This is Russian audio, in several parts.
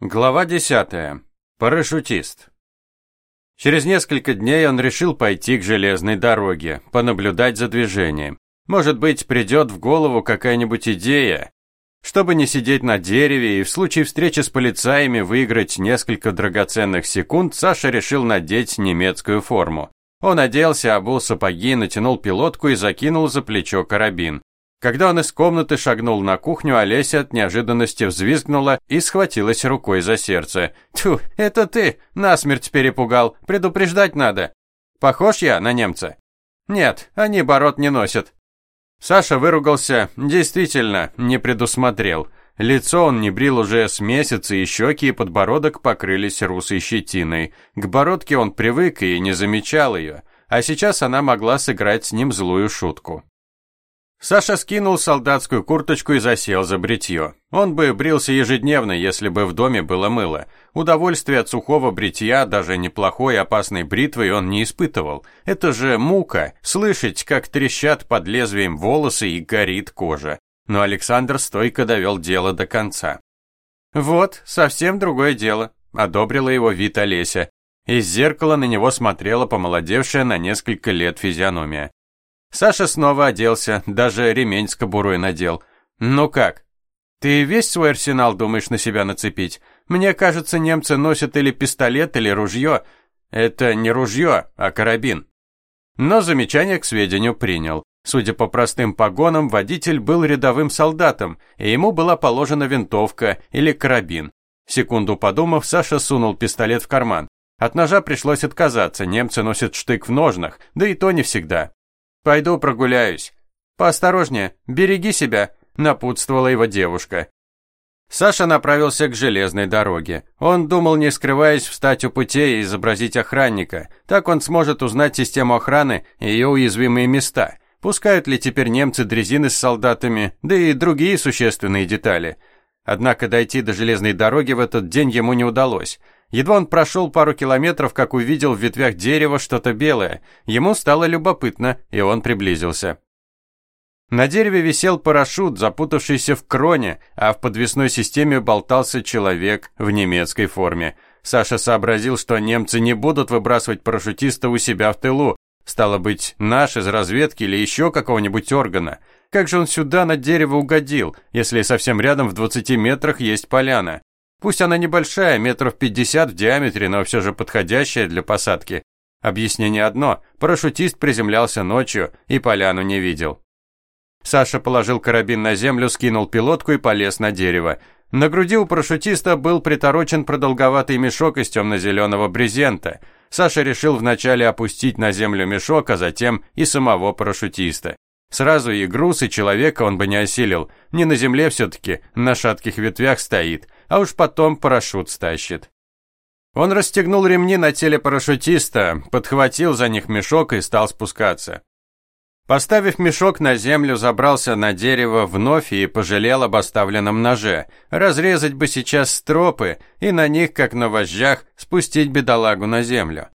Глава 10. Парашютист. Через несколько дней он решил пойти к железной дороге, понаблюдать за движением. Может быть, придет в голову какая-нибудь идея. Чтобы не сидеть на дереве и в случае встречи с полицаями выиграть несколько драгоценных секунд, Саша решил надеть немецкую форму. Он оделся, обул сапоги, натянул пилотку и закинул за плечо карабин. Когда он из комнаты шагнул на кухню, Олеся от неожиданности взвизгнула и схватилась рукой за сердце. «Тьфу, это ты! Насмерть перепугал! Предупреждать надо!» «Похож я на немца?» «Нет, они бород не носят». Саша выругался, действительно, не предусмотрел. Лицо он не брил уже с месяца, и щеки и подбородок покрылись русой щетиной. К бородке он привык и не замечал ее, а сейчас она могла сыграть с ним злую шутку. Саша скинул солдатскую курточку и засел за бритье. Он бы брился ежедневно, если бы в доме было мыло. Удовольствия от сухого бритья, даже неплохой опасной бритвой он не испытывал. Это же мука, слышать, как трещат под лезвием волосы и горит кожа. Но Александр стойко довел дело до конца. «Вот, совсем другое дело», — одобрила его вид Олеся. Из зеркала на него смотрела помолодевшая на несколько лет физиономия. Саша снова оделся, даже ремень с кобурой надел. «Ну как? Ты весь свой арсенал думаешь на себя нацепить? Мне кажется, немцы носят или пистолет, или ружье. Это не ружье, а карабин». Но замечание к сведению принял. Судя по простым погонам, водитель был рядовым солдатом, и ему была положена винтовка или карабин. Секунду подумав, Саша сунул пистолет в карман. От ножа пришлось отказаться, немцы носят штык в ножнах, да и то не всегда. Пойду прогуляюсь. Поосторожнее, береги себя, напутствовала его девушка. Саша направился к железной дороге. Он думал, не скрываясь, встать у путей и изобразить охранника. Так он сможет узнать систему охраны и ее уязвимые места. Пускают ли теперь немцы дрезины с солдатами, да и другие существенные детали. Однако дойти до железной дороги в этот день ему не удалось. Едва он прошел пару километров, как увидел в ветвях дерева что-то белое. Ему стало любопытно, и он приблизился. На дереве висел парашют, запутавшийся в кроне, а в подвесной системе болтался человек в немецкой форме. Саша сообразил, что немцы не будут выбрасывать парашютиста у себя в тылу. Стало быть, наш из разведки или еще какого-нибудь органа. Как же он сюда на дерево угодил, если совсем рядом в 20 метрах есть поляна? Пусть она небольшая, метров 50 в диаметре, но все же подходящая для посадки. Объяснение одно – парашютист приземлялся ночью и поляну не видел. Саша положил карабин на землю, скинул пилотку и полез на дерево. На груди у парашютиста был приторочен продолговатый мешок из темно-зеленого брезента. Саша решил вначале опустить на землю мешок, а затем и самого парашютиста. Сразу и груз, и человека он бы не осилил. Не на земле все-таки, на шатких ветвях стоит, а уж потом парашют стащит. Он расстегнул ремни на теле парашютиста, подхватил за них мешок и стал спускаться. Поставив мешок на землю, забрался на дерево вновь и пожалел об оставленном ноже. Разрезать бы сейчас стропы и на них, как на вожжах, спустить бедолагу на землю.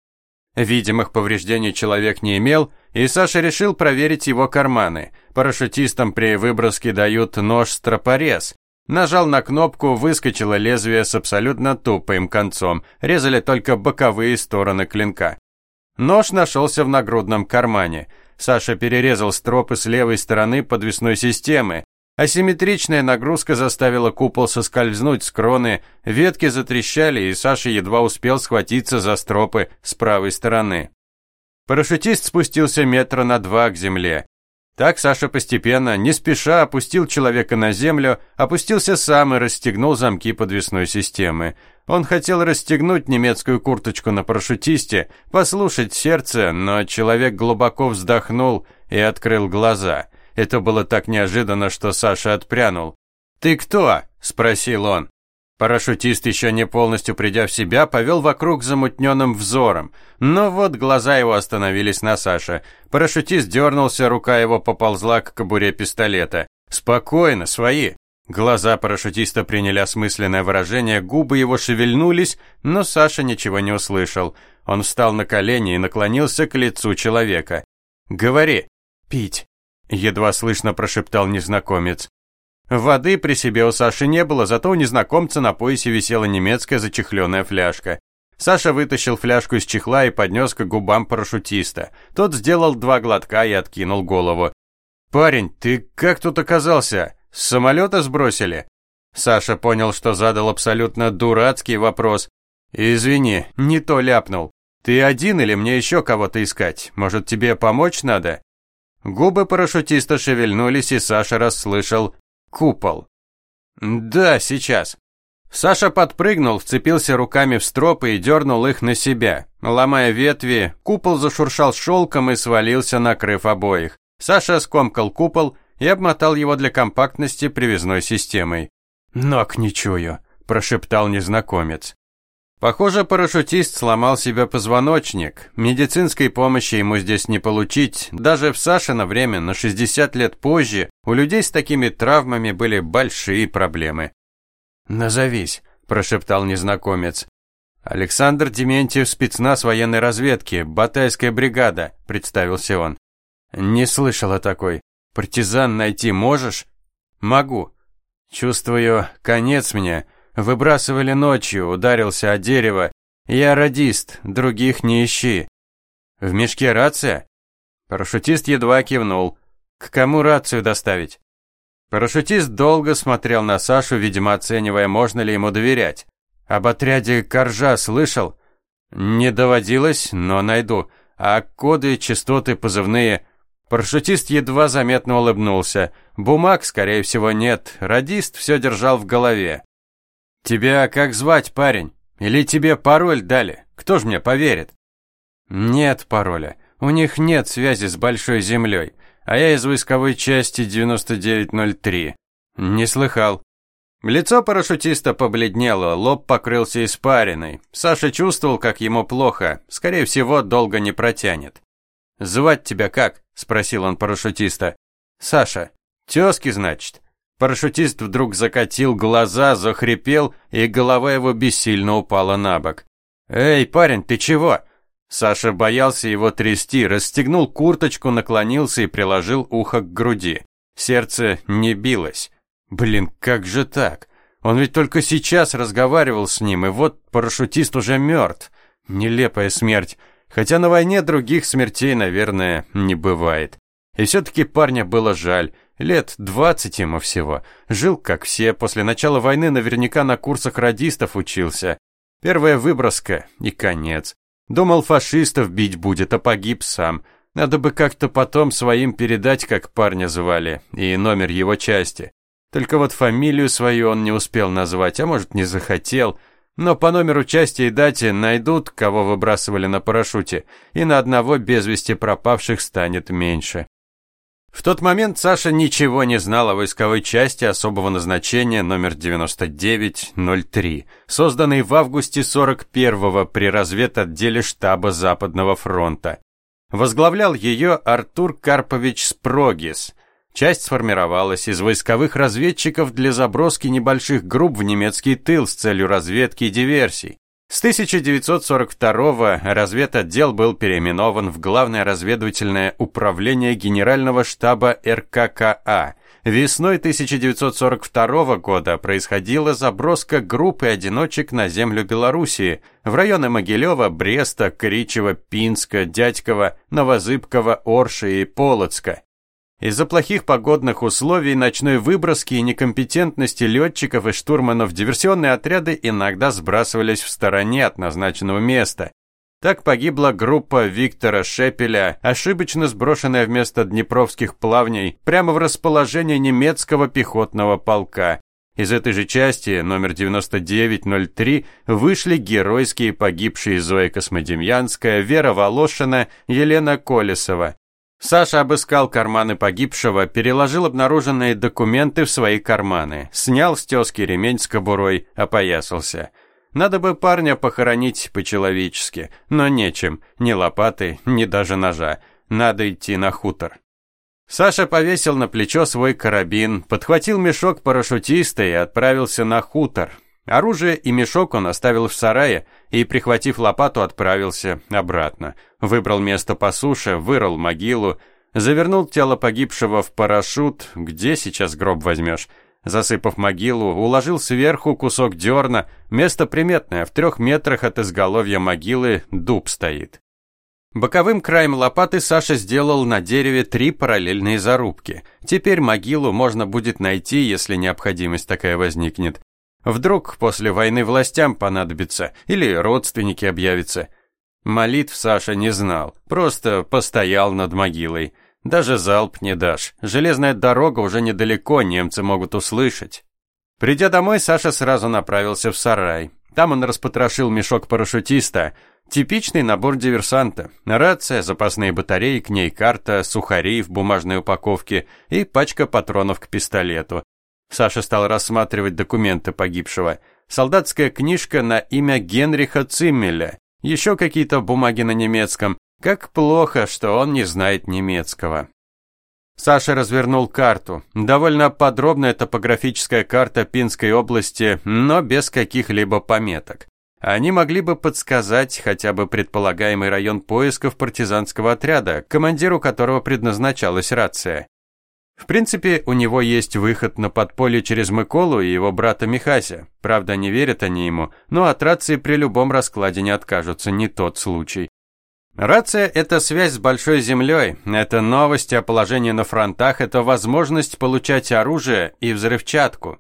Видимых повреждений человек не имел, и Саша решил проверить его карманы. Парашютистам при выброске дают нож-стропорез. Нажал на кнопку, выскочило лезвие с абсолютно тупым концом. Резали только боковые стороны клинка. Нож нашелся в нагрудном кармане. Саша перерезал стропы с левой стороны подвесной системы. Асимметричная нагрузка заставила купол соскользнуть с кроны, ветки затрещали, и Саша едва успел схватиться за стропы с правой стороны. Парашютист спустился метра на два к земле. Так Саша постепенно, не спеша, опустил человека на землю, опустился сам и расстегнул замки подвесной системы. Он хотел расстегнуть немецкую курточку на парашютисте, послушать сердце, но человек глубоко вздохнул и открыл глаза. Это было так неожиданно, что Саша отпрянул. «Ты кто?» – спросил он. Парашютист, еще не полностью придя в себя, повел вокруг замутненным взором. Но вот глаза его остановились на Саше. Парашютист дернулся, рука его поползла к кобуре пистолета. «Спокойно, свои!» Глаза парашютиста приняли осмысленное выражение, губы его шевельнулись, но Саша ничего не услышал. Он встал на колени и наклонился к лицу человека. «Говори!» «Пить!» — едва слышно прошептал незнакомец. Воды при себе у Саши не было, зато у незнакомца на поясе висела немецкая зачехленная фляжка. Саша вытащил фляжку из чехла и поднес к губам парашютиста. Тот сделал два глотка и откинул голову. «Парень, ты как тут оказался? С самолета сбросили?» Саша понял, что задал абсолютно дурацкий вопрос. «Извини, не то ляпнул. Ты один или мне еще кого-то искать? Может, тебе помочь надо?» Губы парашютиста шевельнулись, и Саша расслышал «купол». «Да, сейчас». Саша подпрыгнул, вцепился руками в стропы и дернул их на себя. Ломая ветви, купол зашуршал шелком и свалился, накрыв обоих. Саша скомкал купол и обмотал его для компактности привязной системой. «Ног не чую», – прошептал незнакомец. Похоже, парашютист сломал себе позвоночник. Медицинской помощи ему здесь не получить. Даже в Сашино время, на 60 лет позже, у людей с такими травмами были большие проблемы. «Назовись», – прошептал незнакомец. «Александр Дементьев, спецназ военной разведки, Батайская бригада», – представился он. «Не слышал о такой. Партизан найти можешь?» «Могу. Чувствую, конец мне. Выбрасывали ночью, ударился о дерево. Я радист, других не ищи». «В мешке рация?» Парашютист едва кивнул. «К кому рацию доставить?» Парашютист долго смотрел на Сашу, видимо, оценивая, можно ли ему доверять. Об отряде Коржа слышал? Не доводилось, но найду. А коды, частоты, позывные... Парашютист едва заметно улыбнулся. Бумаг, скорее всего, нет. Радист все держал в голове. «Тебя как звать, парень? Или тебе пароль дали? Кто ж мне поверит?» «Нет пароля. У них нет связи с Большой Землей а я из войсковой части 9903. Не слыхал. Лицо парашютиста побледнело, лоб покрылся испариной. Саша чувствовал, как ему плохо, скорее всего, долго не протянет. «Звать тебя как?» – спросил он парашютиста. «Саша. Тёзки, значит?» Парашютист вдруг закатил глаза, захрипел, и голова его бессильно упала на бок. «Эй, парень, ты чего?» Саша боялся его трясти, расстегнул курточку, наклонился и приложил ухо к груди. Сердце не билось. Блин, как же так? Он ведь только сейчас разговаривал с ним, и вот парашютист уже мертв. Нелепая смерть. Хотя на войне других смертей, наверное, не бывает. И все-таки парня было жаль. Лет двадцать ему всего. Жил, как все, после начала войны наверняка на курсах радистов учился. Первая выброска и конец. Думал, фашистов бить будет, а погиб сам. Надо бы как-то потом своим передать, как парня звали, и номер его части. Только вот фамилию свою он не успел назвать, а может не захотел. Но по номеру части и дате найдут, кого выбрасывали на парашюте, и на одного без вести пропавших станет меньше. В тот момент Саша ничего не знал о войсковой части особого назначения номер 9903, созданной в августе 41-го при разведотделе штаба Западного фронта. Возглавлял ее Артур Карпович Спрогис. Часть сформировалась из войсковых разведчиков для заброски небольших групп в немецкий тыл с целью разведки и диверсий. С 1942 разведотдел был переименован в Главное разведывательное управление Генерального штаба РККА. Весной 1942 года происходила заброска группы одиночек на землю Белоруссии в районы Могилева, Бреста, Кричева, Пинска, Дядькова, Новозыбкова, Орши и Полоцка. Из-за плохих погодных условий, ночной выброски и некомпетентности летчиков и штурманов диверсионные отряды иногда сбрасывались в стороне от назначенного места. Так погибла группа Виктора Шепеля, ошибочно сброшенная вместо днепровских плавней прямо в расположение немецкого пехотного полка. Из этой же части, номер 9903, вышли геройские погибшие Зоя Космодемьянская, Вера Волошина, Елена Колесова. Саша обыскал карманы погибшего, переложил обнаруженные документы в свои карманы, снял с тёзки ремень с кобурой, опоясался. Надо бы парня похоронить по-человечески, но нечем, ни лопаты, ни даже ножа. Надо идти на хутор. Саша повесил на плечо свой карабин, подхватил мешок парашютиста и отправился на хутор. Оружие и мешок он оставил в сарае и, прихватив лопату, отправился обратно. Выбрал место по суше, вырыл могилу, завернул тело погибшего в парашют, где сейчас гроб возьмешь, Засыпав могилу, уложил сверху кусок дерна, место приметное, в трех метрах от изголовья могилы дуб стоит. Боковым краем лопаты Саша сделал на дереве три параллельные зарубки. Теперь могилу можно будет найти, если необходимость такая возникнет. Вдруг после войны властям понадобится или родственники объявятся. Молитв Саша не знал, просто постоял над могилой. Даже залп не дашь. Железная дорога уже недалеко, немцы могут услышать. Придя домой, Саша сразу направился в сарай. Там он распотрошил мешок парашютиста. Типичный набор диверсанта. Рация, запасные батареи, к ней карта, сухари в бумажной упаковке и пачка патронов к пистолету. Саша стал рассматривать документы погибшего. Солдатская книжка на имя Генриха Циммеля. Еще какие-то бумаги на немецком. Как плохо, что он не знает немецкого. Саша развернул карту. Довольно подробная топографическая карта Пинской области, но без каких-либо пометок. Они могли бы подсказать хотя бы предполагаемый район поисков партизанского отряда, командиру которого предназначалась рация. В принципе, у него есть выход на подполье через Миколу и его брата Михася. Правда, не верят они ему, но от рации при любом раскладе не откажутся, не тот случай. Рация – это связь с большой землей, это новости о положении на фронтах, это возможность получать оружие и взрывчатку.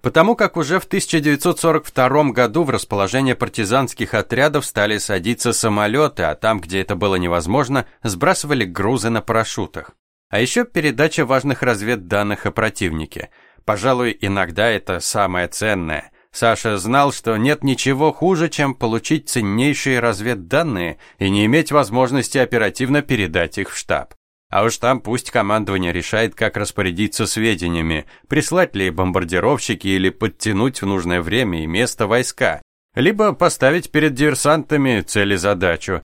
Потому как уже в 1942 году в расположение партизанских отрядов стали садиться самолеты, а там, где это было невозможно, сбрасывали грузы на парашютах. А еще передача важных разведданных о противнике. Пожалуй, иногда это самое ценное. Саша знал, что нет ничего хуже, чем получить ценнейшие разведданные и не иметь возможности оперативно передать их в штаб. А уж там пусть командование решает, как распорядиться сведениями, прислать ли бомбардировщики или подтянуть в нужное время и место войска, либо поставить перед диверсантами цели задачу.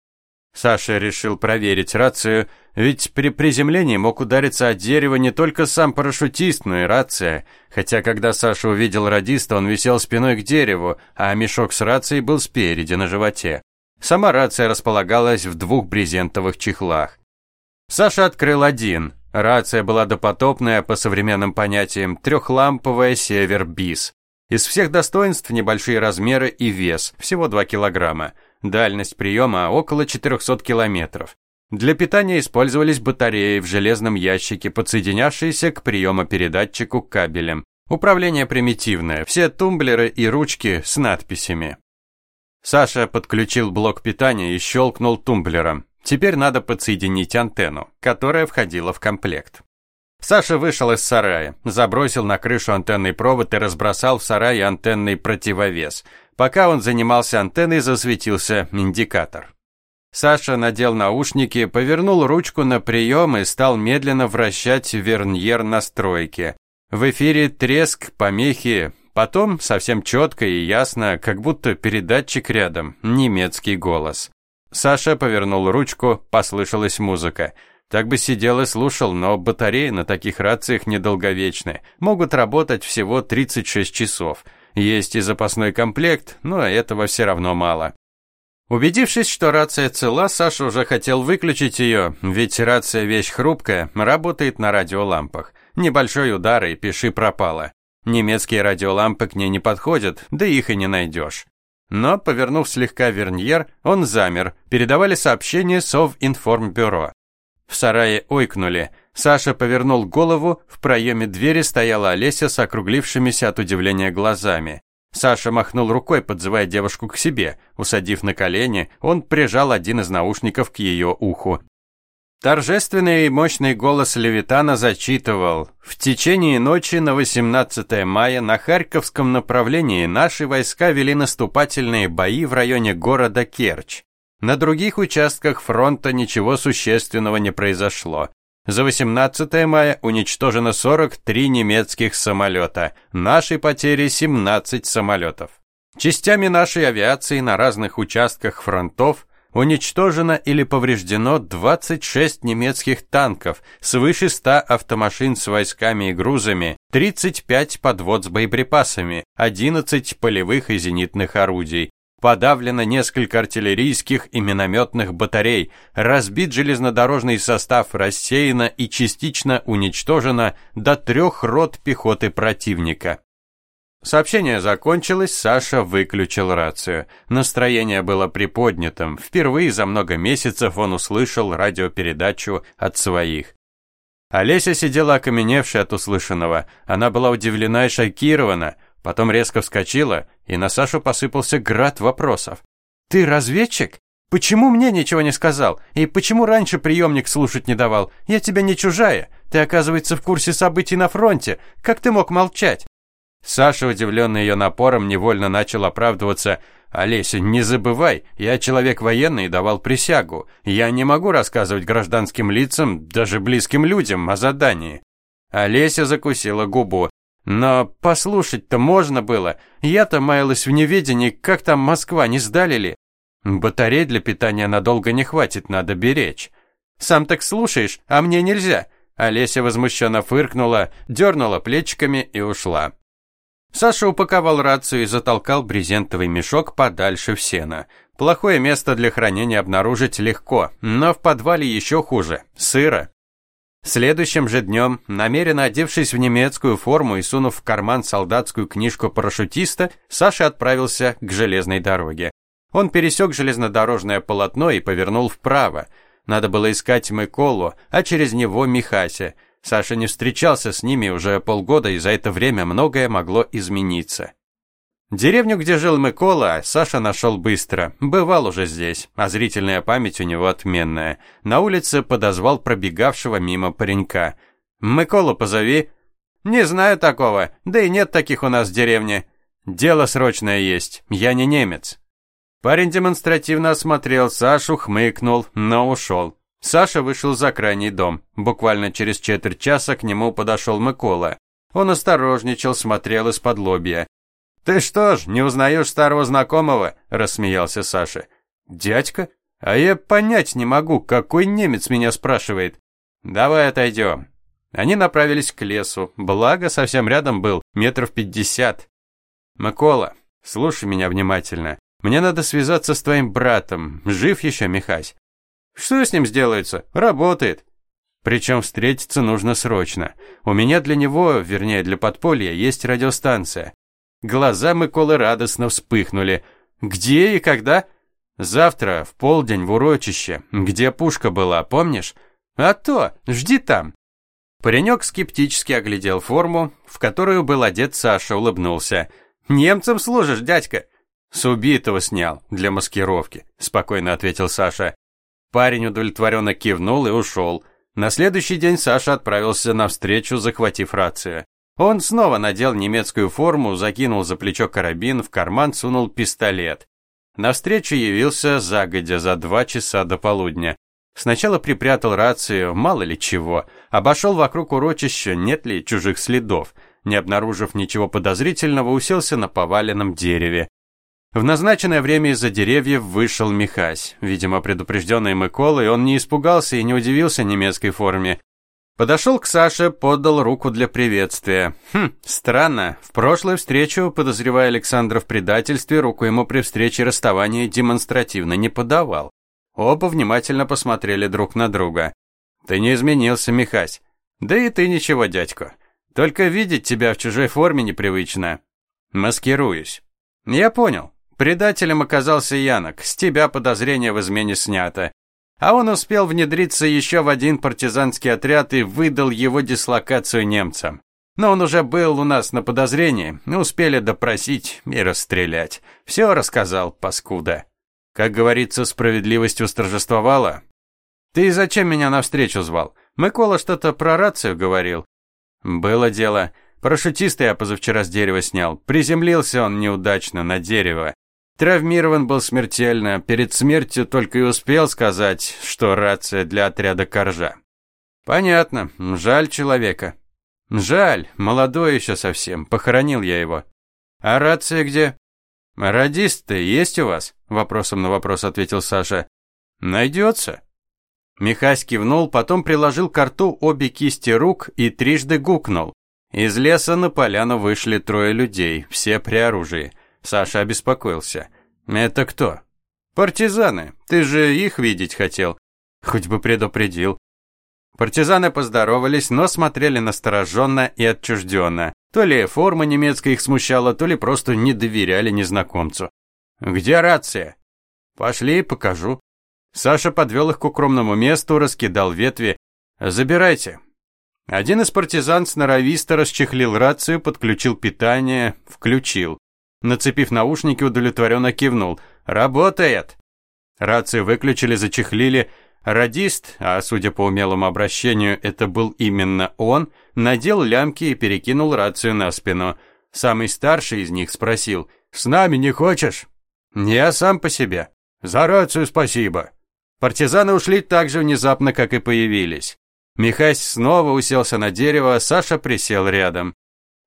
Саша решил проверить рацию, ведь при приземлении мог удариться от дерева не только сам парашютист, но и рация. Хотя когда Саша увидел радиста, он висел спиной к дереву, а мешок с рацией был спереди, на животе. Сама рация располагалась в двух брезентовых чехлах. Саша открыл один. Рация была допотопная, по современным понятиям, трехламповая «Север-Бис». Из всех достоинств небольшие размеры и вес, всего 2 килограмма. Дальность приема около 400 километров. Для питания использовались батареи в железном ящике, подсоединявшиеся к приемопередатчику кабелем. Управление примитивное, все тумблеры и ручки с надписями. Саша подключил блок питания и щелкнул тумблером. Теперь надо подсоединить антенну, которая входила в комплект. Саша вышел из сарая, забросил на крышу антенный провод и разбросал в сарае антенный противовес – Пока он занимался антенной, засветился индикатор. Саша надел наушники, повернул ручку на прием и стал медленно вращать верньер настройки. В эфире треск, помехи, потом совсем четко и ясно, как будто передатчик рядом, немецкий голос. Саша повернул ручку, послышалась музыка. Так бы сидел и слушал, но батареи на таких рациях недолговечны, могут работать всего 36 часов – есть и запасной комплект, но этого все равно мало. Убедившись, что рация цела, Саша уже хотел выключить ее, ведь рация вещь хрупкая, работает на радиолампах. Небольшой удар и пиши пропало. Немецкие радиолампы к ней не подходят, да их и не найдешь. Но, повернув слегка верньер, он замер, передавали сообщение Совинформбюро. В сарае ойкнули – Саша повернул голову, в проеме двери стояла Олеся с округлившимися от удивления глазами. Саша махнул рукой, подзывая девушку к себе. Усадив на колени, он прижал один из наушников к ее уху. Торжественный и мощный голос Левитана зачитывал. В течение ночи на 18 мая на Харьковском направлении наши войска вели наступательные бои в районе города Керчь. На других участках фронта ничего существенного не произошло. За 18 мая уничтожено 43 немецких самолета. Наши потери 17 самолетов. Частями нашей авиации на разных участках фронтов уничтожено или повреждено 26 немецких танков, свыше 100 автомашин с войсками и грузами, 35 подвод с боеприпасами, 11 полевых и зенитных орудий, Подавлено несколько артиллерийских и минометных батарей, разбит железнодорожный состав, рассеяно и частично уничтожено до трех рот пехоты противника. Сообщение закончилось, Саша выключил рацию. Настроение было приподнятым. Впервые за много месяцев он услышал радиопередачу от своих. Олеся сидела окаменевшая от услышанного. Она была удивлена и шокирована. Потом резко вскочила, и на Сашу посыпался град вопросов. «Ты разведчик? Почему мне ничего не сказал? И почему раньше приемник слушать не давал? Я тебя не чужая. Ты, оказывается, в курсе событий на фронте. Как ты мог молчать?» Саша, удивленный ее напором, невольно начал оправдываться. «Олеся, не забывай, я человек военный и давал присягу. Я не могу рассказывать гражданским лицам, даже близким людям, о задании». Олеся закусила губу. «Но послушать-то можно было. Я-то маялась в неведении, как там Москва, не сдали ли? Батарей для питания надолго не хватит, надо беречь. Сам так слушаешь, а мне нельзя». Олеся возмущенно фыркнула, дернула плечиками и ушла. Саша упаковал рацию и затолкал брезентовый мешок подальше в сено. Плохое место для хранения обнаружить легко, но в подвале еще хуже – сыро. Следующим же днем, намеренно одевшись в немецкую форму и сунув в карман солдатскую книжку парашютиста, Саша отправился к железной дороге. Он пересек железнодорожное полотно и повернул вправо. Надо было искать Миколу, а через него Михася – Саша не встречался с ними уже полгода, и за это время многое могло измениться. Деревню, где жил Микола, Саша нашел быстро. Бывал уже здесь, а зрительная память у него отменная. На улице подозвал пробегавшего мимо паренька. «Миколу позови». «Не знаю такого, да и нет таких у нас в деревне. Дело срочное есть, я не немец». Парень демонстративно осмотрел Сашу, хмыкнул, но ушел. Саша вышел за крайний дом. Буквально через четверть часа к нему подошел Микола. Он осторожничал, смотрел из-под лобья. «Ты что ж, не узнаешь старого знакомого?» – рассмеялся Саша. «Дядька? А я понять не могу, какой немец меня спрашивает. Давай отойдем». Они направились к лесу, благо совсем рядом был, метров пятьдесят. «Микола, слушай меня внимательно. Мне надо связаться с твоим братом. Жив еще Михась?» Что с ним сделается? Работает. Причем встретиться нужно срочно. У меня для него, вернее для подполья, есть радиостанция. Глаза Миколы радостно вспыхнули. Где и когда? Завтра, в полдень, в урочище, где пушка была, помнишь? А то, жди там. Паренек скептически оглядел форму, в которую был одет Саша, улыбнулся. «Немцам служишь, дядька?» «С убитого снял, для маскировки», – спокойно ответил Саша. Парень удовлетворенно кивнул и ушел. На следующий день Саша отправился на встречу, захватив рацию. Он снова надел немецкую форму, закинул за плечо карабин, в карман сунул пистолет. На встречу явился загодя за два часа до полудня. Сначала припрятал рацию, мало ли чего, обошел вокруг урочища, нет ли чужих следов. Не обнаружив ничего подозрительного, уселся на поваленном дереве. В назначенное время из-за деревьев вышел Михась. Видимо, предупрежденный Миколой, он не испугался и не удивился немецкой форме. Подошел к Саше, подал руку для приветствия. Хм, странно. В прошлую встречу, подозревая Александра в предательстве, руку ему при встрече расставания демонстративно не подавал. Оба внимательно посмотрели друг на друга. «Ты не изменился, Михась. Да и ты ничего, дядько. Только видеть тебя в чужой форме непривычно. Маскируюсь». «Я понял. Предателем оказался Янок, с тебя подозрение в измене снято. А он успел внедриться еще в один партизанский отряд и выдал его дислокацию немцам. Но он уже был у нас на подозрении, успели допросить и расстрелять. Все рассказал, паскуда. Как говорится, справедливость восторжествовала. Ты зачем меня навстречу звал? Микола что-то про рацию говорил. Было дело. Парашютиста я позавчера с дерева снял. Приземлился он неудачно на дерево. Травмирован был смертельно, перед смертью только и успел сказать, что рация для отряда Коржа. Понятно, жаль человека. Жаль, молодой еще совсем, похоронил я его. А рация где? Радист-то есть у вас? Вопросом на вопрос ответил Саша. Найдется. Михась кивнул, потом приложил к рту обе кисти рук и трижды гукнул. Из леса на поляну вышли трое людей, все при оружии. Саша обеспокоился. Это кто? Партизаны. Ты же их видеть хотел. Хоть бы предупредил. Партизаны поздоровались, но смотрели настороженно и отчужденно. То ли форма немецкая их смущала, то ли просто не доверяли незнакомцу. «Где рация?» «Пошли, покажу». Саша подвел их к укромному месту, раскидал ветви. «Забирайте». Один из партизан сноровисто расчехлил рацию, подключил питание, включил. Нацепив наушники, удовлетворенно кивнул. «Работает!» Рацию выключили, зачехлили. Радист, а судя по умелому обращению, это был именно он, надел лямки и перекинул рацию на спину. Самый старший из них спросил, «С нами не хочешь?» «Я сам по себе». «За рацию спасибо». Партизаны ушли так же внезапно, как и появились. Михась снова уселся на дерево, Саша присел рядом.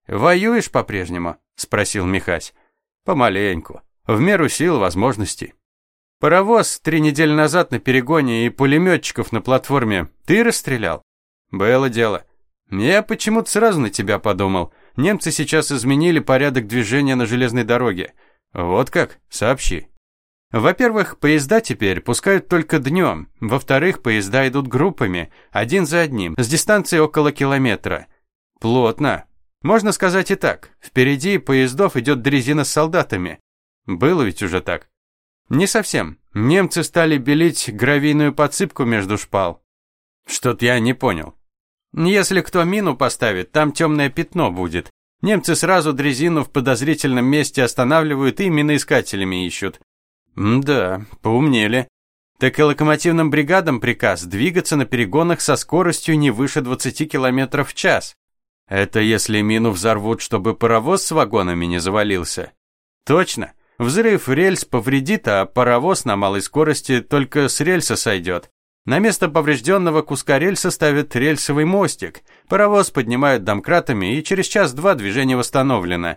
«Воюешь по-прежнему?» – спросил Михась. «Помаленьку. В меру сил, возможностей». Паровоз три недели назад на перегоне и пулеметчиков на платформе ты расстрелял? Было дело. Я почему-то сразу на тебя подумал. Немцы сейчас изменили порядок движения на железной дороге. Вот как? Сообщи. Во-первых, поезда теперь пускают только днем. Во-вторых, поезда идут группами, один за одним, с дистанцией около километра. Плотно. Можно сказать и так. Впереди поездов идет дрезина с солдатами. Было ведь уже так. Не совсем. Немцы стали белить гравийную подсыпку между шпал. Что-то я не понял. Если кто мину поставит, там темное пятно будет. Немцы сразу дрезину в подозрительном месте останавливают и миноискателями ищут. да, поумнели. Так и локомотивным бригадам приказ двигаться на перегонах со скоростью не выше 20 км в час. Это если мину взорвут, чтобы паровоз с вагонами не завалился. Точно. Взрыв рельс повредит, а паровоз на малой скорости только с рельса сойдет. На место поврежденного куска рельса ставят рельсовый мостик. Паровоз поднимают домкратами, и через час-два движение восстановлено.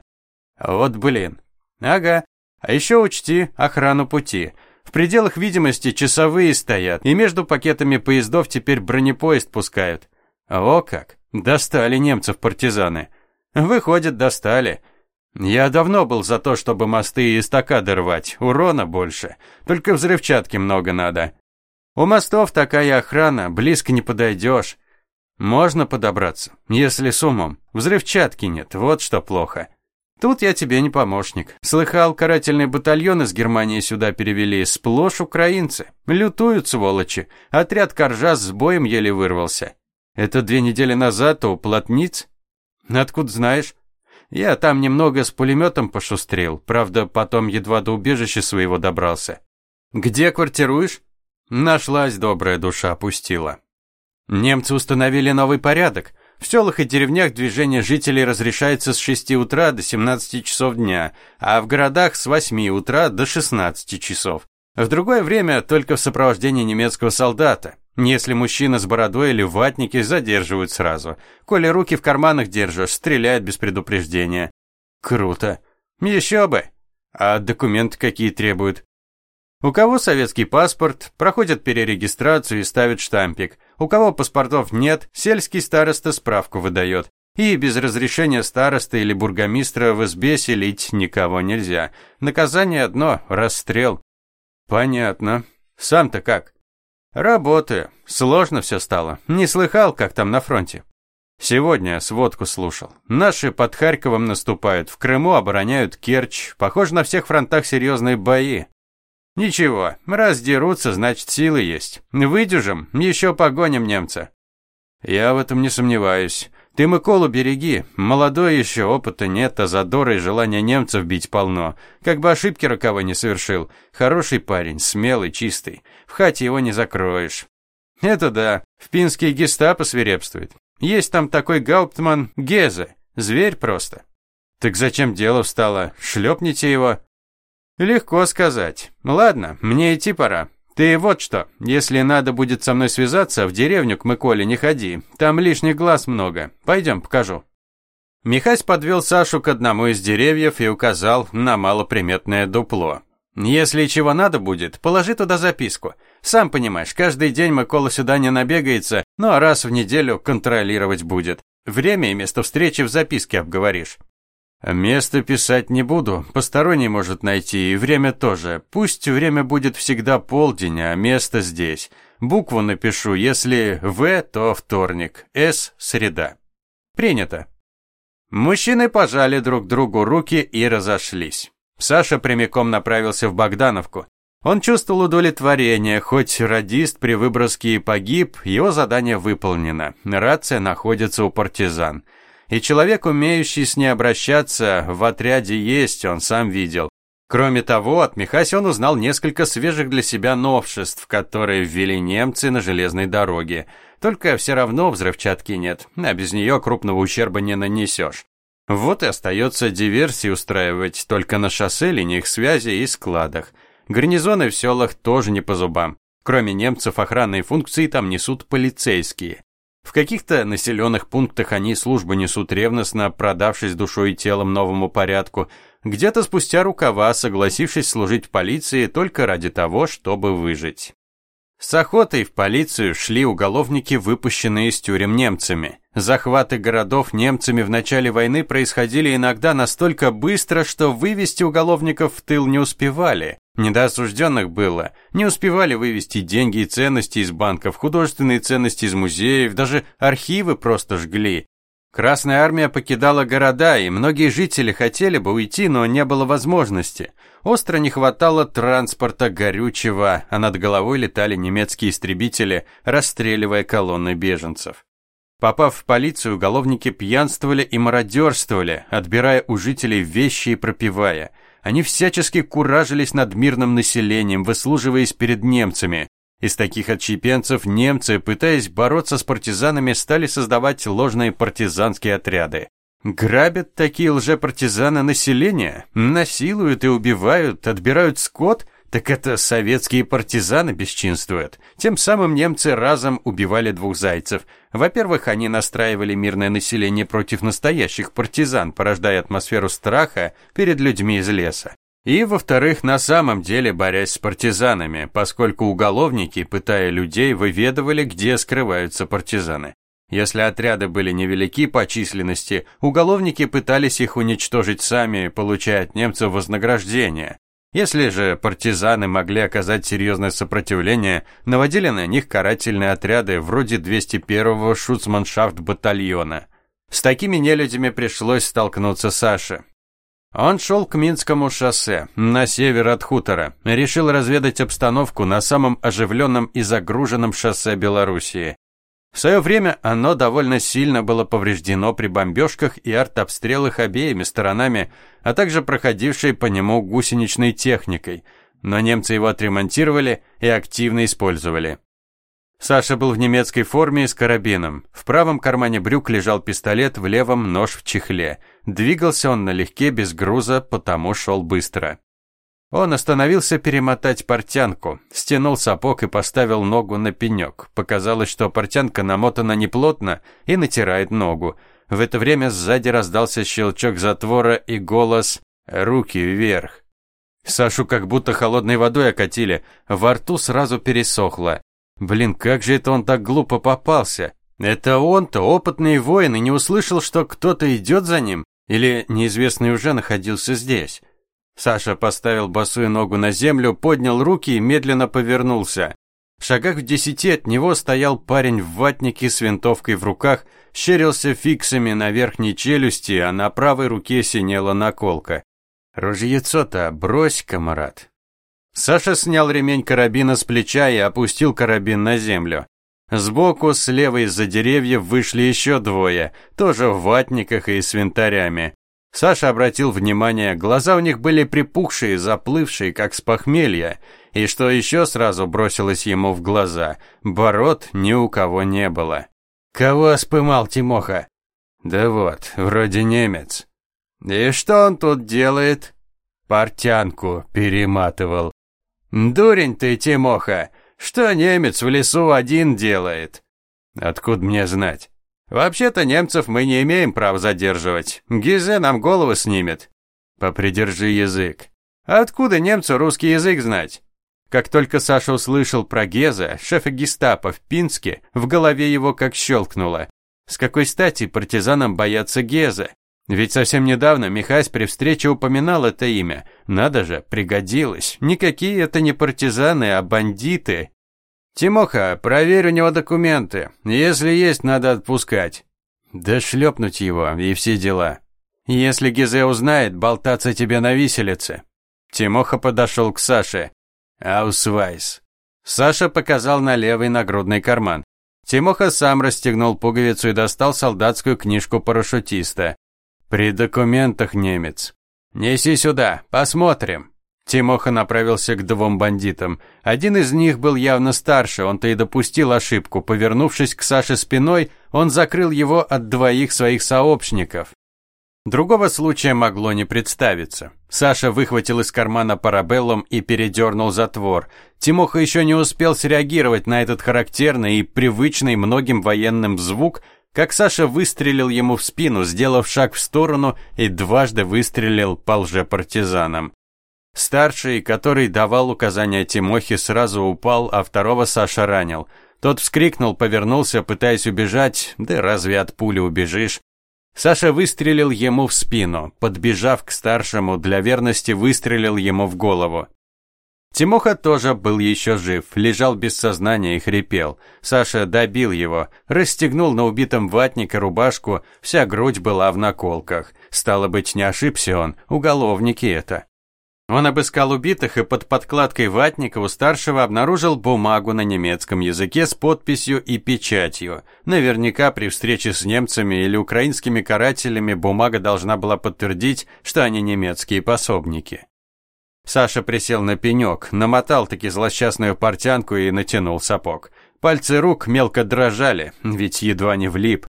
Вот блин. Ага. А еще учти охрану пути. В пределах видимости часовые стоят, и между пакетами поездов теперь бронепоезд пускают. О как! Достали немцев партизаны. Выходит, достали. Я давно был за то, чтобы мосты и эстакады рвать, урона больше, только взрывчатки много надо. У мостов такая охрана, близко не подойдешь. Можно подобраться, если с умом. Взрывчатки нет, вот что плохо. Тут я тебе не помощник. Слыхал, карательный батальон из Германии сюда перевели, сплошь украинцы. Лютуют, сволочи. Отряд Коржа с боем еле вырвался. Это две недели назад у Плотниц? Откуда знаешь? Я там немного с пулеметом пошустрел, правда, потом едва до убежища своего добрался. Где квартируешь? Нашлась добрая душа, пустила. Немцы установили новый порядок. В селах и деревнях движение жителей разрешается с 6 утра до 17 часов дня, а в городах с 8 утра до 16 часов. В другое время только в сопровождении немецкого солдата. Если мужчина с бородой или ватники задерживают сразу. Коли руки в карманах держишь, стреляет без предупреждения. Круто. Еще бы. А документы какие требуют? У кого советский паспорт, проходят перерегистрацию и ставят штампик. У кого паспортов нет, сельский староста справку выдает. И без разрешения старосты или бургомистра в избе селить никого нельзя. Наказание одно – расстрел. Понятно. Сам-то как? Работаю. Сложно все стало. Не слыхал, как там на фронте? Сегодня сводку слушал. Наши под Харьковом наступают, в Крыму обороняют Керчь. Похоже, на всех фронтах серьезные бои. Ничего, раз дерутся, значит силы есть. Выдержим, еще погоним немца. Я в этом не сомневаюсь. Ты Миколу береги. Молодой еще, опыта нет, а задора и желания немцев бить полно. Как бы ошибки роковой не совершил. Хороший парень, смелый, чистый. В хате его не закроешь. Это да, в Пинске гестапо свирепствует. Есть там такой гауптман Гезе. Зверь просто. Так зачем дело встало? Шлепните его. Легко сказать. Ладно, мне идти пора. «Ты вот что, если надо будет со мной связаться, в деревню к Миколе не ходи, там лишних глаз много. Пойдем, покажу». Михась подвел Сашу к одному из деревьев и указал на малоприметное дупло. «Если чего надо будет, положи туда записку. Сам понимаешь, каждый день Микола сюда не набегается, но раз в неделю контролировать будет. Время и место встречи в записке обговоришь». Место писать не буду, посторонний может найти, и время тоже. Пусть время будет всегда полдень, а место здесь. Букву напишу, если В, то вторник, С – среда. Принято. Мужчины пожали друг другу руки и разошлись. Саша прямиком направился в Богдановку. Он чувствовал удовлетворение, хоть радист при выброске и погиб, его задание выполнено. Рация находится у партизан. И человек, умеющий с ней обращаться, в отряде есть, он сам видел. Кроме того, от Михаси он узнал несколько свежих для себя новшеств, которые ввели немцы на железной дороге. Только все равно взрывчатки нет, а без нее крупного ущерба не нанесешь. Вот и остается диверсии устраивать только на шоссе, линиях связи и складах. Гарнизоны в селах тоже не по зубам. Кроме немцев, охранные функции там несут полицейские. В каких-то населенных пунктах они службу несут ревностно, продавшись душой и телом новому порядку, где-то спустя рукава, согласившись служить в полиции только ради того, чтобы выжить. С охотой в полицию шли уголовники, выпущенные из тюрем немцами. Захваты городов немцами в начале войны происходили иногда настолько быстро, что вывести уголовников в тыл не успевали. Не до осужденных было. Не успевали вывести деньги и ценности из банков, художественные ценности из музеев, даже архивы просто жгли. Красная армия покидала города, и многие жители хотели бы уйти, но не было возможности. Остро не хватало транспорта горючего, а над головой летали немецкие истребители, расстреливая колонны беженцев. Попав в полицию, уголовники пьянствовали и мародерствовали, отбирая у жителей вещи и пропивая. Они всячески куражились над мирным населением, выслуживаясь перед немцами. Из таких отщепенцев немцы, пытаясь бороться с партизанами, стали создавать ложные партизанские отряды. Грабят такие лжепартизаны население, насилуют и убивают, отбирают скот, так это советские партизаны бесчинствуют. Тем самым немцы разом убивали двух зайцев. Во-первых, они настраивали мирное население против настоящих партизан, порождая атмосферу страха перед людьми из леса. И, во-вторых, на самом деле борясь с партизанами, поскольку уголовники, пытая людей, выведывали, где скрываются партизаны. Если отряды были невелики по численности, уголовники пытались их уничтожить сами, получая от немцев вознаграждение. Если же партизаны могли оказать серьезное сопротивление, наводили на них карательные отряды вроде 201-го шуцманшафт-батальона. С такими нелюдями пришлось столкнуться Саше. Он шел к Минскому шоссе, на север от хутора, решил разведать обстановку на самом оживленном и загруженном шоссе Белоруссии. В свое время оно довольно сильно было повреждено при бомбежках и артобстрелах обеими сторонами, а также проходившей по нему гусеничной техникой, но немцы его отремонтировали и активно использовали. Саша был в немецкой форме и с карабином. В правом кармане брюк лежал пистолет, в левом нож в чехле. Двигался он налегке, без груза, потому шел быстро. Он остановился перемотать портянку, стянул сапог и поставил ногу на пенек. Показалось, что портянка намотана неплотно и натирает ногу. В это время сзади раздался щелчок затвора и голос «Руки вверх». Сашу как будто холодной водой окатили, во рту сразу пересохло. Блин, как же это он так глупо попался? Это он-то, опытный воин, и не услышал, что кто-то идет за ним? Или неизвестный уже находился здесь? Саша поставил босую ногу на землю, поднял руки и медленно повернулся. В шагах в десяти от него стоял парень в ватнике с винтовкой в руках, щерился фиксами на верхней челюсти, а на правой руке синела наколка. «Ружьецо-то брось, комарат!» Саша снял ремень карабина с плеча и опустил карабин на землю. Сбоку, слева из-за деревьев вышли еще двое, тоже в ватниках и с винтарями. Саша обратил внимание, глаза у них были припухшие, заплывшие, как с похмелья, и что еще сразу бросилось ему в глаза, бород ни у кого не было. «Кого спымал Тимоха?» «Да вот, вроде немец». «И что он тут делает?» «Портянку перематывал». «Дурень ты, Тимоха! Что немец в лесу один делает?» «Откуда мне знать?» «Вообще-то немцев мы не имеем права задерживать. Гизе нам голову снимет». «Попридержи язык». «Откуда немцу русский язык знать?» Как только Саша услышал про Геза, шефа гестапо в Пинске, в голове его как щелкнуло. С какой стати партизанам бояться Геза? Ведь совсем недавно Михась при встрече упоминал это имя. Надо же, пригодилось. Никакие это не партизаны, а бандиты. «Тимоха, проверь у него документы. Если есть, надо отпускать». «Да шлепнуть его, и все дела. Если Гизе узнает, болтаться тебе на виселице». Тимоха подошел к Саше. «Аусвайс». Саша показал на левый нагрудный карман. Тимоха сам расстегнул пуговицу и достал солдатскую книжку парашютиста. «При документах, немец». «Неси сюда, посмотрим». Тимоха направился к двум бандитам. Один из них был явно старше, он-то и допустил ошибку. Повернувшись к Саше спиной, он закрыл его от двоих своих сообщников. Другого случая могло не представиться. Саша выхватил из кармана парабеллум и передернул затвор. Тимоха еще не успел среагировать на этот характерный и привычный многим военным звук, как Саша выстрелил ему в спину, сделав шаг в сторону и дважды выстрелил по лжепартизанам. Старший, который давал указания Тимохе, сразу упал, а второго Саша ранил. Тот вскрикнул, повернулся, пытаясь убежать, да разве от пули убежишь? Саша выстрелил ему в спину, подбежав к старшему, для верности выстрелил ему в голову. Тимоха тоже был еще жив, лежал без сознания и хрипел. Саша добил его, расстегнул на убитом ватника рубашку, вся грудь была в наколках. Стало быть, не ошибся он, уголовники это. Он обыскал убитых и под подкладкой ватника у старшего обнаружил бумагу на немецком языке с подписью и печатью. Наверняка при встрече с немцами или украинскими карателями бумага должна была подтвердить, что они немецкие пособники. Саша присел на пенек, намотал таки злосчастную портянку и натянул сапог. Пальцы рук мелко дрожали, ведь едва не влип.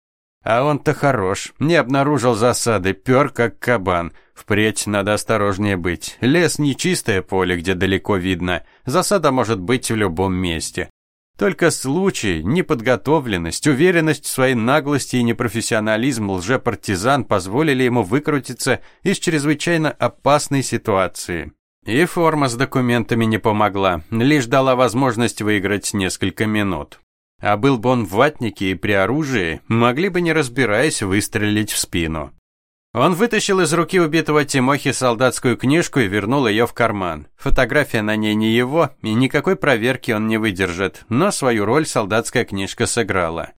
А он-то хорош, не обнаружил засады, пер как кабан. Впредь надо осторожнее быть. Лес не чистое поле, где далеко видно. Засада может быть в любом месте. Только случай, неподготовленность, уверенность в своей наглости и непрофессионализм лжепартизан позволили ему выкрутиться из чрезвычайно опасной ситуации. И форма с документами не помогла, лишь дала возможность выиграть несколько минут. А был бы он в ватнике и при оружии, могли бы, не разбираясь, выстрелить в спину. Он вытащил из руки убитого Тимохи солдатскую книжку и вернул ее в карман. Фотография на ней не его, и никакой проверки он не выдержит, но свою роль солдатская книжка сыграла.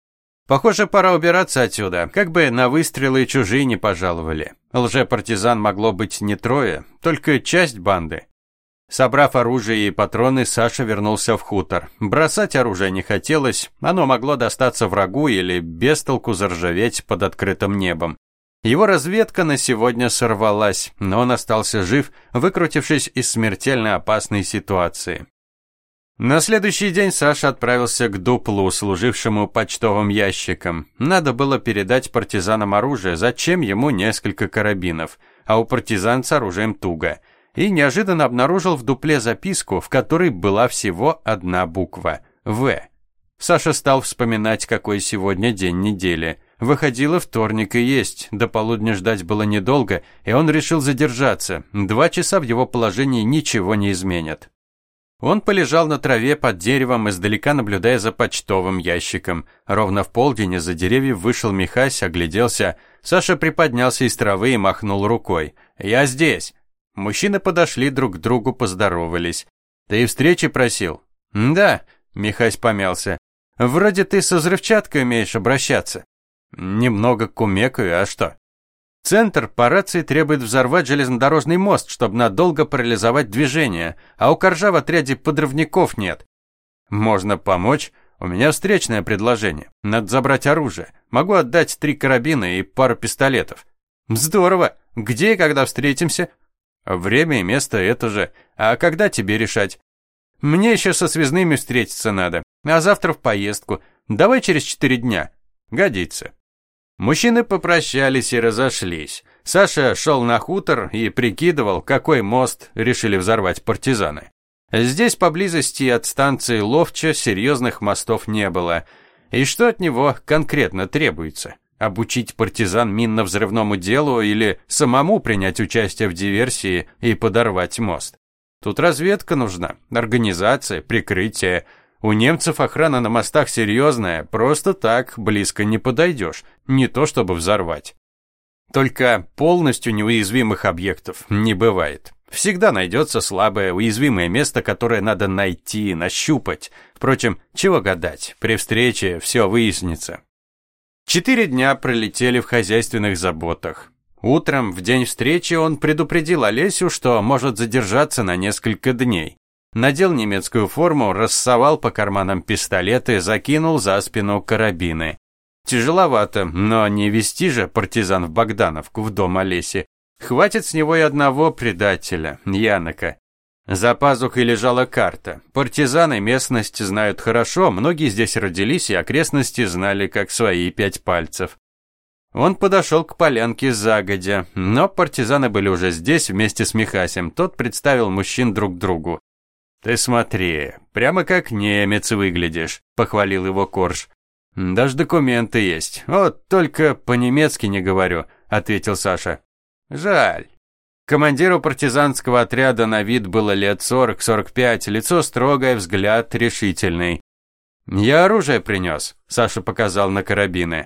Похоже, пора убираться отсюда, как бы на выстрелы чужие не пожаловали. Лже-партизан могло быть не трое, только часть банды. Собрав оружие и патроны, Саша вернулся в хутор. Бросать оружие не хотелось, оно могло достаться врагу или без толку заржаветь под открытым небом. Его разведка на сегодня сорвалась, но он остался жив, выкрутившись из смертельно опасной ситуации. На следующий день Саша отправился к дуплу, служившему почтовым ящиком. Надо было передать партизанам оружие, зачем ему несколько карабинов, а у партизан с оружием туго – и неожиданно обнаружил в дупле записку, в которой была всего одна буква «В». Саша стал вспоминать, какой сегодня день недели. Выходило вторник и есть, до полудня ждать было недолго, и он решил задержаться. Два часа в его положении ничего не изменят. Он полежал на траве под деревом, издалека наблюдая за почтовым ящиком. Ровно в полдень из-за деревьев вышел Михась, огляделся. Саша приподнялся из травы и махнул рукой. «Я здесь!» Мужчины подошли друг к другу, поздоровались. «Ты встречи просил?» «Да», — Михась помялся. «Вроде ты со взрывчаткой умеешь обращаться». «Немного кумекаю, а что?» Центр по рации требует взорвать железнодорожный мост, чтобы надолго парализовать движение, а у Коржа в отряде подрывников нет. Можно помочь? У меня встречное предложение. Надо забрать оружие. Могу отдать три карабина и пару пистолетов. Здорово. Где и когда встретимся? Время и место это же. А когда тебе решать? Мне еще со связными встретиться надо. А завтра в поездку. Давай через четыре дня. Годится. Мужчины попрощались и разошлись. Саша шел на хутор и прикидывал, какой мост решили взорвать партизаны. Здесь поблизости от станции Ловча серьезных мостов не было. И что от него конкретно требуется? Обучить партизан минно-взрывному делу или самому принять участие в диверсии и подорвать мост. Тут разведка нужна, организация, прикрытие. У немцев охрана на мостах серьезная, просто так близко не подойдешь, не то чтобы взорвать. Только полностью неуязвимых объектов не бывает. Всегда найдется слабое, уязвимое место, которое надо найти, нащупать. Впрочем, чего гадать, при встрече все выяснится. Четыре дня пролетели в хозяйственных заботах. Утром, в день встречи, он предупредил Олесю, что может задержаться на несколько дней. Надел немецкую форму, рассовал по карманам пистолеты, закинул за спину карабины. Тяжеловато, но не вести же партизан в Богдановку, в дом Олеси. Хватит с него и одного предателя, Янока. За пазухой лежала карта. Партизаны местность знают хорошо, многие здесь родились и окрестности знали как свои пять пальцев. Он подошел к полянке загодя, но партизаны были уже здесь вместе с Михасем. Тот представил мужчин друг другу. «Ты смотри, прямо как немец выглядишь», — похвалил его Корж. «Даже документы есть. Вот только по-немецки не говорю», — ответил Саша. «Жаль». Командиру партизанского отряда на вид было лет 40-45, лицо строгое, взгляд решительный. «Я оружие принес», — Саша показал на карабины.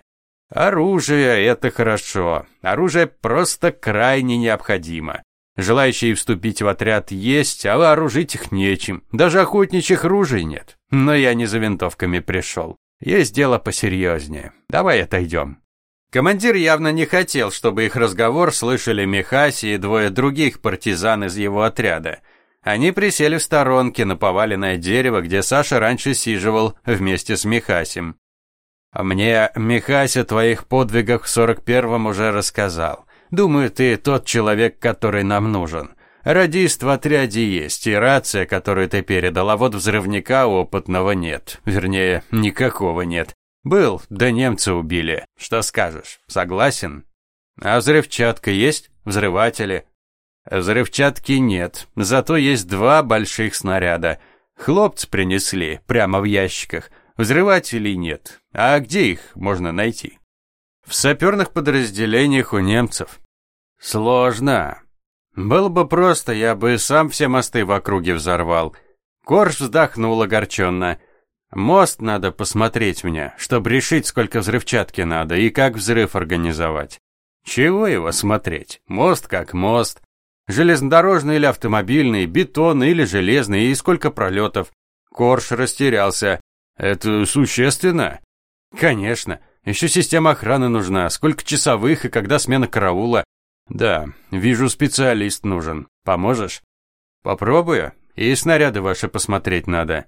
«Оружие — это хорошо. Оружие просто крайне необходимо. Желающие вступить в отряд есть, а вооружить их нечем. Даже охотничьих ружей нет. Но я не за винтовками пришел. Есть дело посерьезнее. Давай отойдем. Командир явно не хотел, чтобы их разговор слышали Михаси и двое других партизан из его отряда. Они присели в сторонке на поваленное дерево, где Саша раньше сиживал вместе с Михасем. «Мне Михась о твоих подвигах в 41-м уже рассказал. Думаю, ты тот человек, который нам нужен. Радист в отряде есть, и рация, которую ты передал, а вот взрывника опытного нет. Вернее, никакого нет. Был, да немца убили. Что скажешь, согласен? А взрывчатка есть? Взрыватели? Взрывчатки нет, зато есть два больших снаряда. Хлопцы принесли, прямо в ящиках. Взрывателей нет. А где их можно найти? В саперных подразделениях у немцев. Сложно. Было бы просто, я бы сам все мосты в округе взорвал. Корж вздохнул огорченно. Мост надо посмотреть мне, чтобы решить, сколько взрывчатки надо и как взрыв организовать. Чего его смотреть? Мост как мост. Железнодорожный или автомобильный, бетонный или железный, и сколько пролетов. Корж растерялся. Это существенно? Конечно. Еще система охраны нужна, сколько часовых и когда смена караула. Да, вижу, специалист нужен. Поможешь? Попробую. И снаряды ваши посмотреть надо.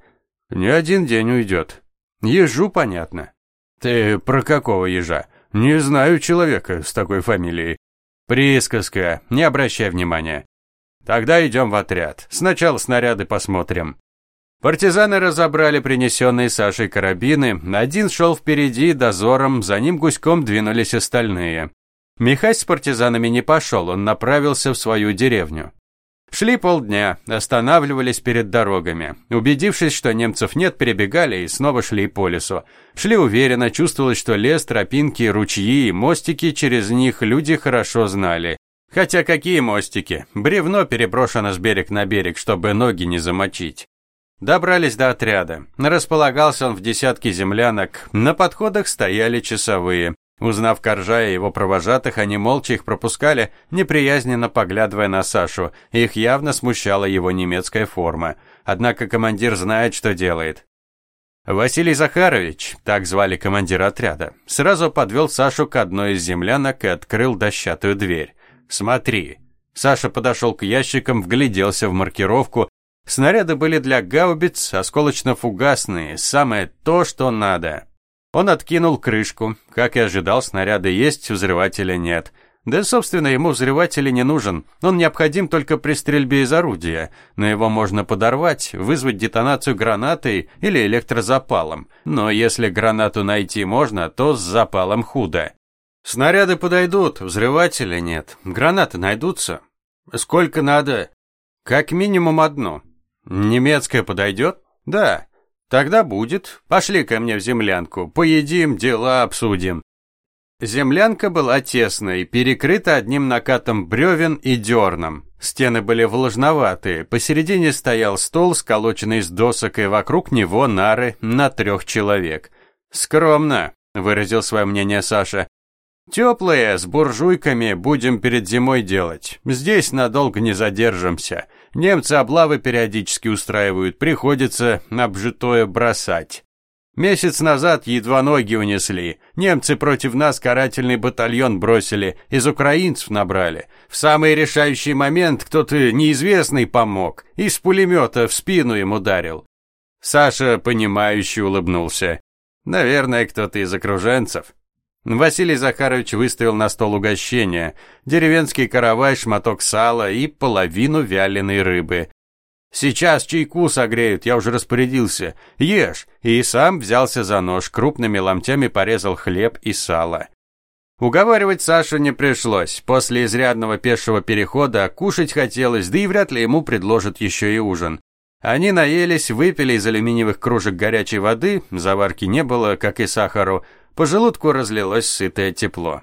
Не один день уйдет. Ежу понятно. Ты про какого ежа? Не знаю человека с такой фамилией. Присказка, не обращай внимания. Тогда идем в отряд. Сначала снаряды посмотрим. Партизаны разобрали принесенные Сашей карабины. Один шел впереди дозором, за ним гуськом двинулись остальные. Михась с партизанами не пошел, он направился в свою деревню. Шли полдня, останавливались перед дорогами. Убедившись, что немцев нет, перебегали и снова шли по лесу. Шли уверенно, чувствовалось, что лес, тропинки, ручьи и мостики через них люди хорошо знали. Хотя какие мостики? Бревно переброшено с берег на берег, чтобы ноги не замочить. Добрались до отряда. Располагался он в десятке землянок. На подходах стояли часовые. Узнав Коржа и его провожатых, они молча их пропускали, неприязненно поглядывая на Сашу. Их явно смущала его немецкая форма. Однако командир знает, что делает. Василий Захарович, так звали командира отряда, сразу подвел Сашу к одной из землянок и открыл дощатую дверь. «Смотри». Саша подошел к ящикам, вгляделся в маркировку. Снаряды были для гаубиц, осколочно-фугасные, самое то, что надо. Он откинул крышку. Как и ожидал, снаряды есть, взрывателя нет. Да, собственно, ему взрыватель не нужен. Он необходим только при стрельбе из орудия. Но его можно подорвать, вызвать детонацию гранатой или электрозапалом. Но если гранату найти можно, то с запалом худо. Снаряды подойдут, взрывателя нет. Гранаты найдутся. Сколько надо? Как минимум одну. Немецкая подойдет? Да. Тогда будет. Пошли ко мне в землянку, поедим, дела обсудим. Землянка была тесной, перекрыта одним накатом бревен и дерном. Стены были влажноватые, посередине стоял стол, сколоченный из досок, и вокруг него нары на трех человек. «Скромно», — выразил свое мнение Саша. Теплые, с буржуйками будем перед зимой делать. Здесь надолго не задержимся. Немцы облавы периодически устраивают, приходится обжитое бросать. Месяц назад едва ноги унесли. Немцы против нас карательный батальон бросили, из украинцев набрали. В самый решающий момент кто-то неизвестный помог, из пулемета в спину им ударил. Саша, понимающе улыбнулся. Наверное, кто-то из окруженцев. Василий Захарович выставил на стол угощение, деревенский каравай, шматок сала и половину вяленой рыбы. Сейчас чайку согреют, я уже распорядился. Ешь. И сам взялся за нож, крупными ломтями порезал хлеб и сало. Уговаривать Сашу не пришлось. После изрядного пешего перехода кушать хотелось, да и вряд ли ему предложат еще и ужин. Они наелись, выпили из алюминиевых кружек горячей воды, заварки не было, как и сахару. По желудку разлилось сытое тепло.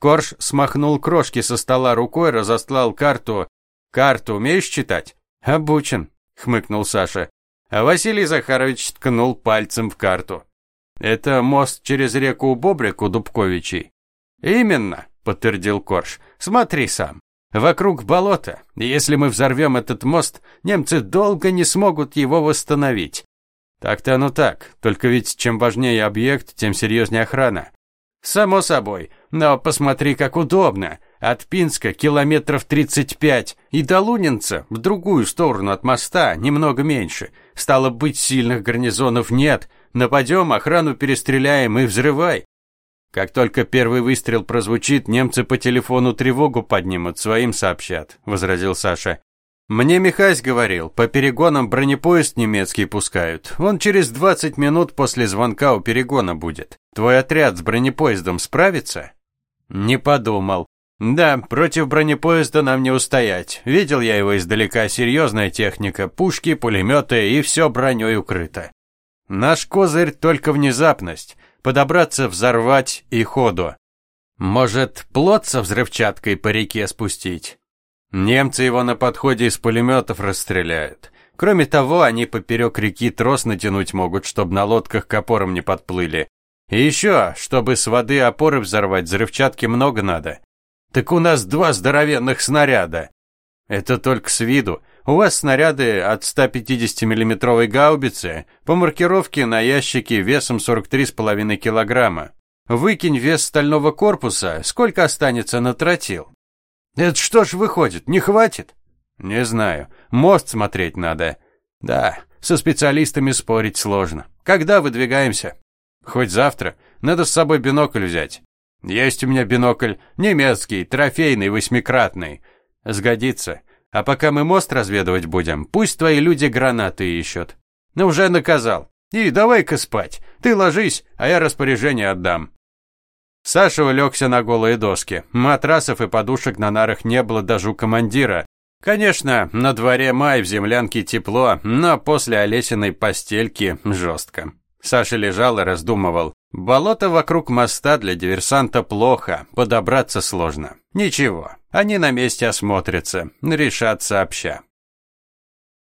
Корж смахнул крошки со стола рукой, разослал карту. «Карту умеешь читать?» «Обучен», — хмыкнул Саша. А Василий Захарович ткнул пальцем в карту. «Это мост через реку Бобрик у Дубковичей?» «Именно», — подтвердил Корж. «Смотри сам. Вокруг болото. Если мы взорвем этот мост, немцы долго не смогут его восстановить. Так-то оно так. Только ведь чем важнее объект, тем серьезнее охрана. Само собой. Но посмотри, как удобно. От Пинска километров 35 и до Лунинца, в другую сторону от моста, немного меньше. Стало быть, сильных гарнизонов нет. Нападем, охрану перестреляем и взрывай. Как только первый выстрел прозвучит, немцы по телефону тревогу поднимут, своим сообщат, возразил Саша. Мне Михась говорил, по перегонам бронепоезд немецкий пускают. Он через 20 минут после звонка у перегона будет. Твой отряд с бронепоездом справится? Не подумал. Да, против бронепоезда нам не устоять. Видел я его издалека, серьезная техника, пушки, пулеметы и все броней укрыто. Наш козырь только внезапность, подобраться, взорвать и ходу. Может, плот со взрывчаткой по реке спустить? Немцы его на подходе из пулеметов расстреляют. Кроме того, они поперек реки трос натянуть могут, чтобы на лодках к опорам не подплыли. И еще, чтобы с воды опоры взорвать, взрывчатки много надо. Так у нас два здоровенных снаряда. Это только с виду. У вас снаряды от 150 миллиметровой гаубицы по маркировке на ящике весом 43,5 килограмма. Выкинь вес стального корпуса, сколько останется на тротил? Это что ж выходит, не хватит? Не знаю. Мост смотреть надо. Да, со специалистами спорить сложно. Когда выдвигаемся? Хоть завтра. Надо с собой бинокль взять. Есть у меня бинокль, немецкий, трофейный, восьмикратный. Сгодится. А пока мы мост разведывать будем, пусть твои люди гранаты ищут. Ну, уже наказал. И давай-ка спать. Ты ложись, а я распоряжение отдам. Саша улегся на голые доски. Матрасов и подушек на нарах не было даже у командира. Конечно, на дворе май в землянке тепло, но после Олесиной постельки жестко. Саша лежал и раздумывал. Болото вокруг моста для диверсанта плохо, подобраться сложно. Ничего, они на месте осмотрятся, решат сообща.